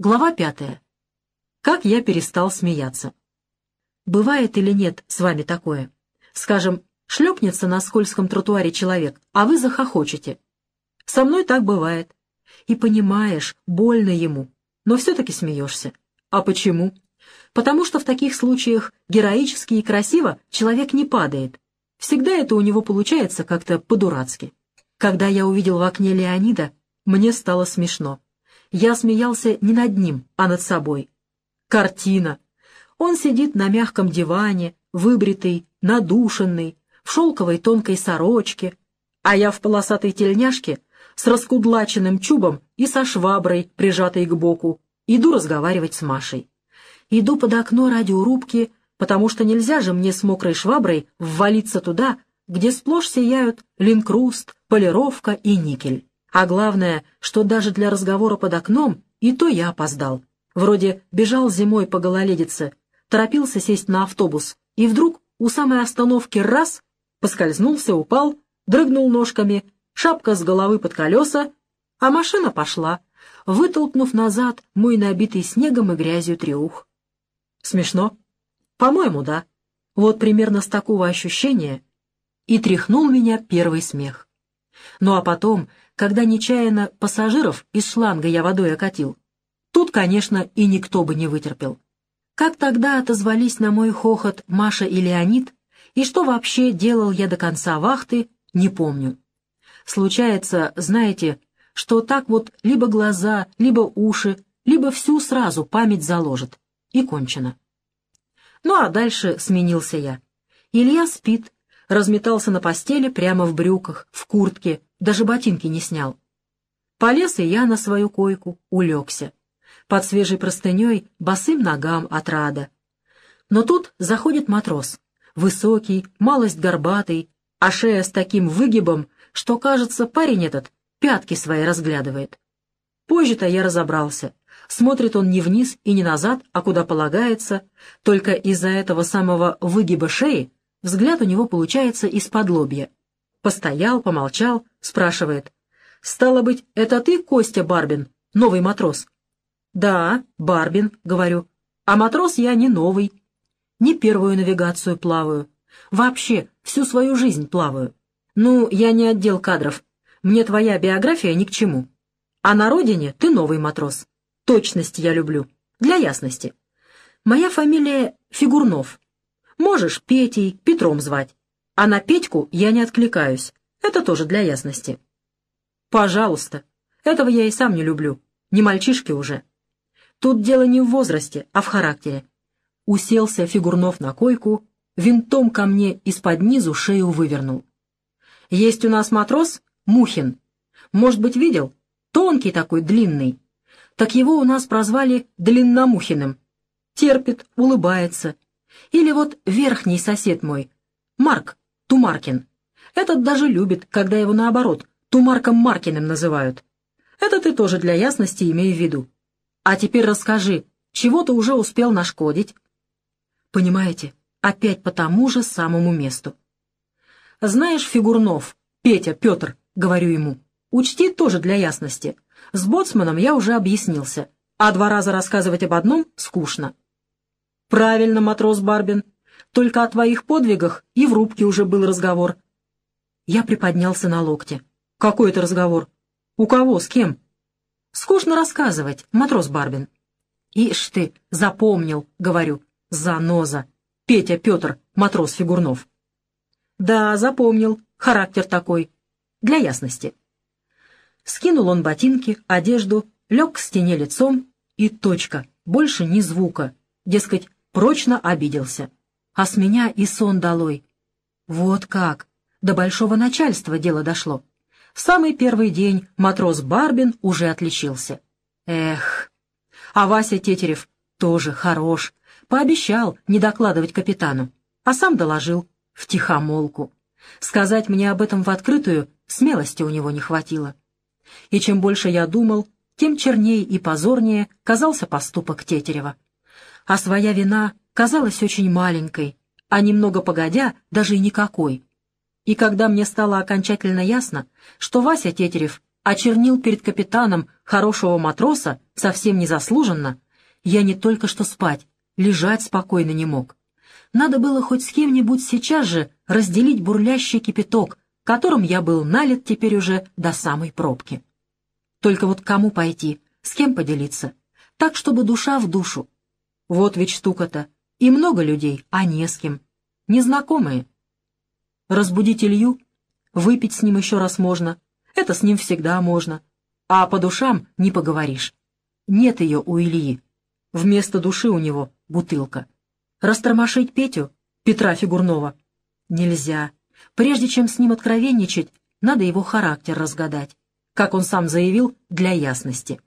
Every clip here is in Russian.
Глава пятая. Как я перестал смеяться. Бывает или нет с вами такое? Скажем, шлепнется на скользком тротуаре человек, а вы захохочете. Со мной так бывает. И понимаешь, больно ему, но все-таки смеешься. А почему? Потому что в таких случаях героически и красиво человек не падает. Всегда это у него получается как-то по-дурацки. Когда я увидел в окне Леонида, мне стало смешно. Я смеялся не над ним, а над собой. Картина. Он сидит на мягком диване, выбритый, надушенный, в шелковой тонкой сорочке, а я в полосатой тельняшке с раскудлаченным чубом и со шваброй, прижатой к боку, иду разговаривать с Машей. Иду под окно радиорубки, потому что нельзя же мне с мокрой шваброй ввалиться туда, где сплошь сияют линкруст, полировка и никель. А главное, что даже для разговора под окном и то я опоздал. Вроде бежал зимой по гололедице, торопился сесть на автобус, и вдруг у самой остановки раз, поскользнулся, упал, дрыгнул ножками, шапка с головы под колеса, а машина пошла, вытолкнув назад мой набитый снегом и грязью треух. Смешно? По-моему, да. Вот примерно с такого ощущения и тряхнул меня первый смех. Ну а потом, когда нечаянно пассажиров из шланга я водой окатил. Тут, конечно, и никто бы не вытерпел. Как тогда отозвались на мой хохот Маша и Леонид, и что вообще делал я до конца вахты, не помню. Случается, знаете, что так вот либо глаза, либо уши, либо всю сразу память заложит. И кончено. Ну а дальше сменился я. Илья спит, разметался на постели прямо в брюках, в куртке, даже ботинки не снял. Полез и я на свою койку, улегся. Под свежей простыней босым ногам от рада. Но тут заходит матрос. Высокий, малость горбатый, а шея с таким выгибом, что, кажется, парень этот пятки свои разглядывает. Позже-то я разобрался. Смотрит он не вниз и не назад, а куда полагается, только из-за этого самого выгиба шеи взгляд у него получается из-под лобья. Постоял, помолчал, спрашивает. «Стало быть, это ты, Костя Барбин, новый матрос?» «Да, Барбин», — говорю. «А матрос я не новый. Не первую навигацию плаваю. Вообще, всю свою жизнь плаваю. Ну, я не отдел кадров. Мне твоя биография ни к чему. А на родине ты новый матрос. Точность я люблю. Для ясности. Моя фамилия Фигурнов. Можешь Петей, Петром звать. А на Петьку я не откликаюсь. Это тоже для ясности. Пожалуйста. Этого я и сам не люблю. Не мальчишки уже. Тут дело не в возрасте, а в характере. Уселся Фигурнов на койку, винтом ко мне из-под низу шею вывернул. Есть у нас матрос Мухин. Может быть, видел? Тонкий такой, длинный. Так его у нас прозвали Длинномухиным. Терпит, улыбается. Или вот верхний сосед мой, Марк, Тумаркин. Этот даже любит, когда его наоборот, Тумарком Маркиным называют. Это ты тоже для ясности имей в виду. А теперь расскажи, чего ты уже успел нашкодить? Понимаете, опять по тому же самому месту. Знаешь, Фигурнов, Петя, Петр, говорю ему, учти тоже для ясности. С боцманом я уже объяснился, а два раза рассказывать об одном скучно. Правильно, матрос Барбин, только о твоих подвигах и в рубке уже был разговор. Я приподнялся на локте. Какой это разговор? У кого, с кем? Скучно рассказывать, матрос Барбин. Ишь ты, запомнил, говорю, заноза. Петя Петр, матрос Фигурнов. Да, запомнил, характер такой. Для ясности. Скинул он ботинки, одежду, лег к стене лицом и точка, больше ни звука. Дескать, прочно обиделся а с меня и сон долой. Вот как! До большого начальства дело дошло. В самый первый день матрос Барбин уже отличился. Эх! А Вася Тетерев тоже хорош. Пообещал не докладывать капитану, а сам доложил в тихомолку. Сказать мне об этом в открытую смелости у него не хватило. И чем больше я думал, тем чернее и позорнее казался поступок Тетерева. А своя вина казалась очень маленькой, а немного погодя даже и никакой. И когда мне стало окончательно ясно, что Вася Тетерев очернил перед капитаном хорошего матроса совсем незаслуженно, я не только что спать, лежать спокойно не мог. Надо было хоть с кем-нибудь сейчас же разделить бурлящий кипяток, которым я был налит теперь уже до самой пробки. Только вот кому пойти, с кем поделиться, так, чтобы душа в душу. Вот ведь штука-то. И много людей, а не с кем. Незнакомые. Разбудить Илью? Выпить с ним еще раз можно. Это с ним всегда можно. А по душам не поговоришь. Нет ее у Ильи. Вместо души у него бутылка. Растормошить Петю, Петра Фигурнова, нельзя. Прежде чем с ним откровенничать, надо его характер разгадать. Как он сам заявил, для ясности.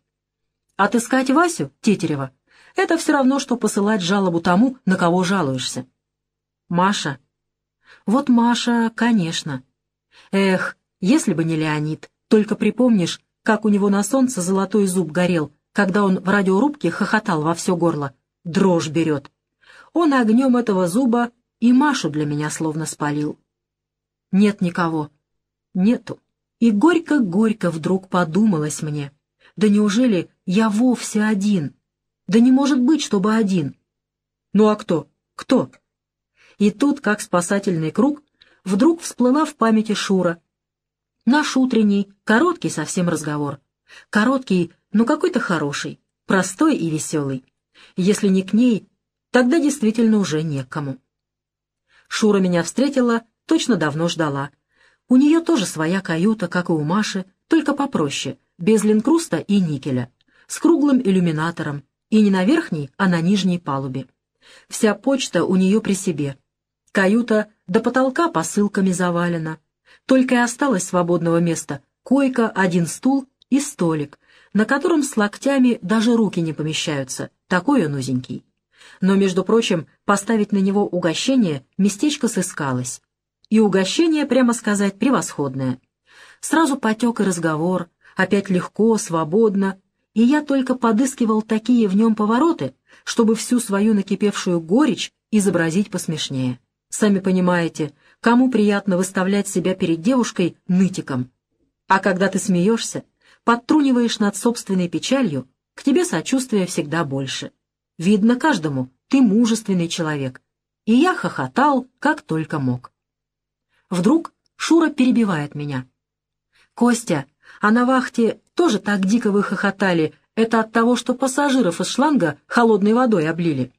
Отыскать Васю, Тетерева, это все равно, что посылать жалобу тому, на кого жалуешься. Маша. Вот Маша, конечно. Эх, если бы не Леонид, только припомнишь, как у него на солнце золотой зуб горел, когда он в радиорубке хохотал во все горло. Дрожь берет. Он огнем этого зуба и Машу для меня словно спалил. Нет никого. Нету. И горько-горько вдруг подумалось мне. Да неужели я вовсе один? Да не может быть, чтобы один. Ну а кто? Кто? И тут, как спасательный круг, вдруг всплыла в памяти Шура. Наш утренний, короткий совсем разговор. Короткий, но какой-то хороший, простой и веселый. Если не к ней, тогда действительно уже некому. Шура меня встретила, точно давно ждала. У нее тоже своя каюта, как и у Маши, только попроще, без линкруста и никеля, с круглым иллюминатором, и не на верхней, а на нижней палубе. Вся почта у нее при себе. Каюта до потолка посылками завалена. Только и осталось свободного места — койка, один стул и столик, на котором с локтями даже руки не помещаются, такой он узенький. Но, между прочим, поставить на него угощение местечко сыскалось. И угощение, прямо сказать, превосходное. Сразу потек и разговор, опять легко, свободно, и я только подыскивал такие в нем повороты, чтобы всю свою накипевшую горечь изобразить посмешнее. Сами понимаете, кому приятно выставлять себя перед девушкой нытиком. А когда ты смеешься, подтруниваешь над собственной печалью, к тебе сочувствия всегда больше. Видно каждому, ты мужественный человек. И я хохотал, как только мог. Вдруг Шура перебивает меня. «Костя, а на вахте тоже так дико вы хохотали. Это от того, что пассажиров из шланга холодной водой облили?»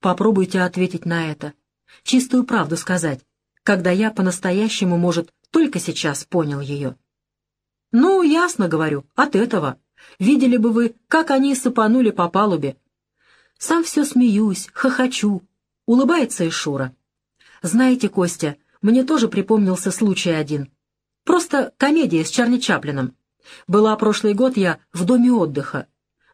Попробуйте ответить на это. Чистую правду сказать, когда я по-настоящему, может, только сейчас понял ее. «Ну, ясно, говорю, от этого. Видели бы вы, как они сыпанули по палубе, сам все смеюсь, хохочу. Улыбается и Шура. Знаете, Костя, мне тоже припомнился случай один. Просто комедия с Чарли Чаплином. Была прошлый год я в доме отдыха.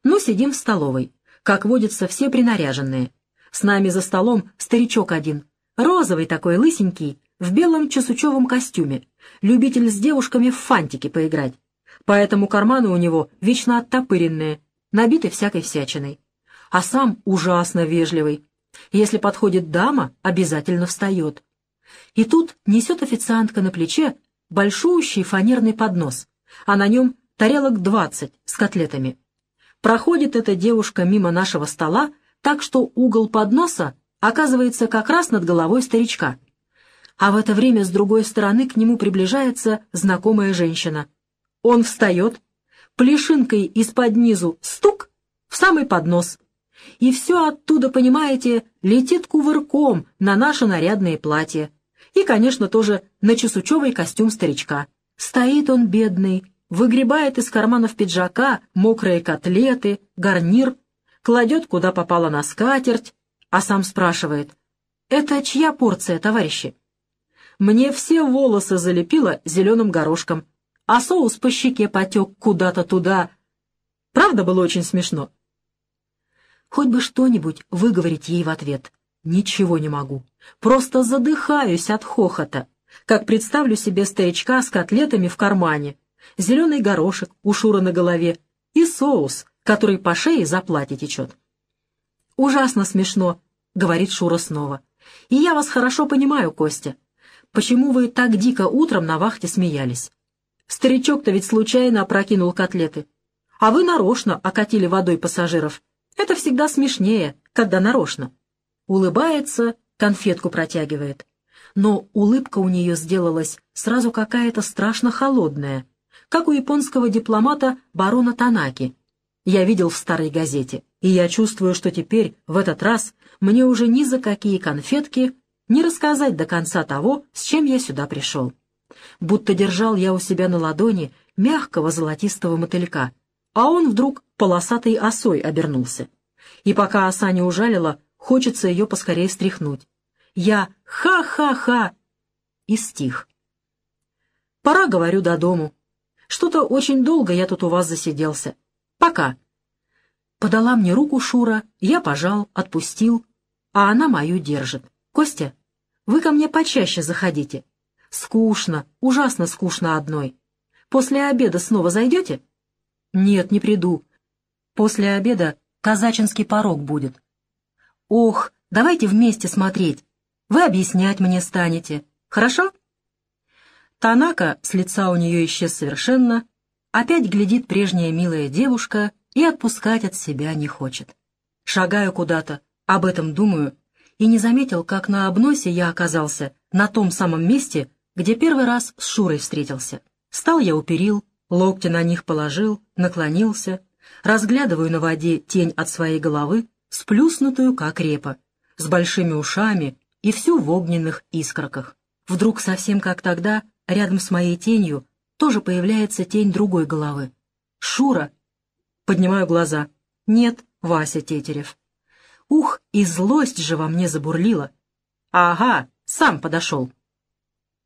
Ну, сидим в столовой. Как водится, все принаряженные. С нами за столом старичок один. Розовый такой, лысенький, в белом чесучевом костюме. Любитель с девушками в фантики поиграть. Поэтому карманы у него вечно оттопыренные, набиты всякой всячиной а сам ужасно вежливый. Если подходит дама, обязательно встает. И тут несет официантка на плече большущий фанерный поднос, а на нем тарелок двадцать с котлетами. Проходит эта девушка мимо нашего стола, так что угол подноса оказывается как раз над головой старичка. А в это время с другой стороны к нему приближается знакомая женщина. Он встает, плешинкой из-под низу стук в самый поднос, и все оттуда, понимаете, летит кувырком на наше нарядное платье. И, конечно, тоже на чесучевый костюм старичка. Стоит он бедный, выгребает из карманов пиджака мокрые котлеты, гарнир, кладет, куда попало на скатерть, а сам спрашивает, «Это чья порция, товарищи?» Мне все волосы залепило зеленым горошком, а соус по щеке потек куда-то туда. Правда было очень смешно? Хоть бы что-нибудь выговорить ей в ответ. Ничего не могу. Просто задыхаюсь от хохота. Как представлю себе старичка с котлетами в кармане, зеленый горошек у Шура на голове и соус, который по шее за платье течет. «Ужасно смешно», — говорит Шура снова. «И я вас хорошо понимаю, Костя. Почему вы так дико утром на вахте смеялись?» Старичок-то ведь случайно опрокинул котлеты. А вы нарочно окатили водой пассажиров. Это всегда смешнее, когда нарочно. Улыбается, конфетку протягивает. Но улыбка у нее сделалась сразу какая-то страшно холодная, как у японского дипломата барона Танаки. Я видел в старой газете, и я чувствую, что теперь, в этот раз, мне уже ни за какие конфетки не рассказать до конца того, с чем я сюда пришел. Будто держал я у себя на ладони мягкого золотистого мотылька, а он вдруг полосатой осой обернулся. И пока оса не ужалила, хочется ее поскорее стряхнуть. Я «ха-ха-ха» и стих. Пора, говорю, до дому. Что-то очень долго я тут у вас засиделся. Пока. Подала мне руку Шура, я пожал, отпустил, а она мою держит. Костя, вы ко мне почаще заходите. Скучно, ужасно скучно одной. После обеда снова зайдете? Нет, не приду. После обеда казачинский порог будет. Ох, давайте вместе смотреть. Вы объяснять мне станете. Хорошо? Танака, с лица у нее исчез совершенно, опять глядит прежняя милая девушка и отпускать от себя не хочет. Шагаю куда-то, об этом думаю, и не заметил, как на обносе я оказался на том самом месте, где первый раз с Шурой встретился. Стал я у перил, локти на них положил, наклонился, разглядываю на воде тень от своей головы, сплюснутую, как репа, с большими ушами и всю в огненных искорках. Вдруг совсем как тогда, рядом с моей тенью, тоже появляется тень другой головы. «Шура!» Поднимаю глаза. «Нет, Вася Тетерев». Ух, и злость же во мне забурлила. «Ага, сам подошел».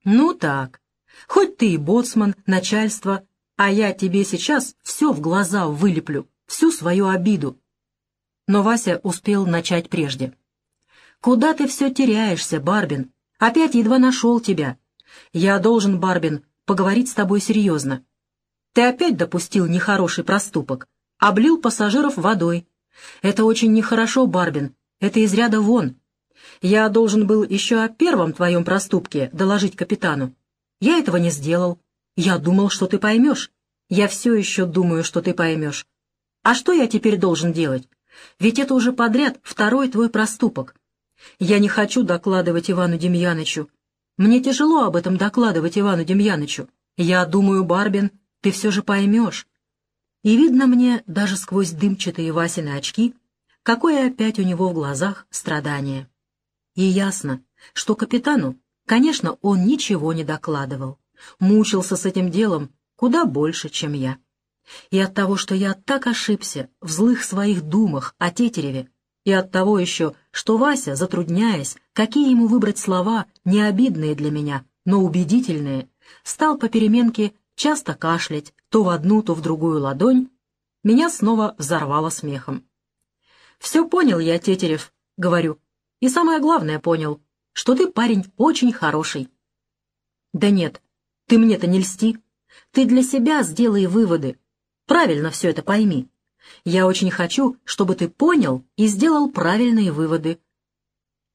«Ну так, хоть ты и боцман, начальство, а я тебе сейчас все в глаза вылеплю, всю свою обиду». Но Вася успел начать прежде. «Куда ты все теряешься, Барбин? Опять едва нашел тебя. Я должен, Барбин, поговорить с тобой серьезно. Ты опять допустил нехороший проступок, облил пассажиров водой. Это очень нехорошо, Барбин, это из ряда вон. Я должен был еще о первом твоем проступке доложить капитану. Я этого не сделал. Я думал, что ты поймешь. Я все еще думаю, что ты поймешь. А что я теперь должен делать? Ведь это уже подряд второй твой проступок. Я не хочу докладывать Ивану Демьянычу. Мне тяжело об этом докладывать Ивану Демьянычу. Я думаю, Барбин, ты все же поймешь. И видно мне даже сквозь дымчатые Васины очки, какое опять у него в глазах страдание. И ясно, что капитану, конечно, он ничего не докладывал. Мучился с этим делом куда больше, чем я. И от того, что я так ошибся в злых своих думах о Тетереве, и от того еще, что Вася, затрудняясь, какие ему выбрать слова, не обидные для меня, но убедительные, стал по переменке часто кашлять, то в одну, то в другую ладонь, меня снова взорвало смехом. «Все понял я, Тетерев», — говорю, — «и самое главное понял, что ты парень очень хороший». «Да нет, ты мне-то не льсти. Ты для себя сделай выводы. Правильно все это пойми. Я очень хочу, чтобы ты понял и сделал правильные выводы.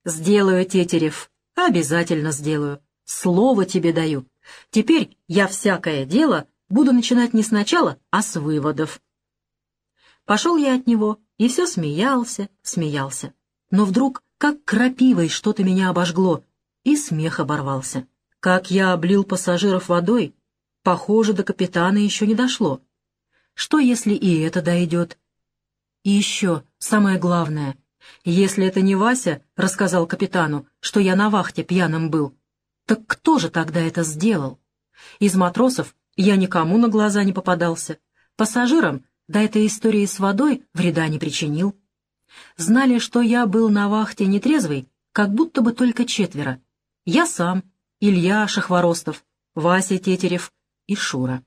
Сделаю, Тетерев, обязательно сделаю. Слово тебе даю. Теперь я всякое дело буду начинать не сначала, а с выводов. Пошел я от него и все смеялся, смеялся. Но вдруг, как крапивой, что-то меня обожгло, и смех оборвался. Как я облил пассажиров водой, похоже, до капитана еще не дошло. Что, если и это дойдет? И еще, самое главное, если это не Вася рассказал капитану, что я на вахте пьяным был, так кто же тогда это сделал? Из матросов я никому на глаза не попадался. Пассажирам до этой истории с водой вреда не причинил. Знали, что я был на вахте нетрезвый, как будто бы только четверо. Я сам, Илья Шахворостов, Вася Тетерев и Шура.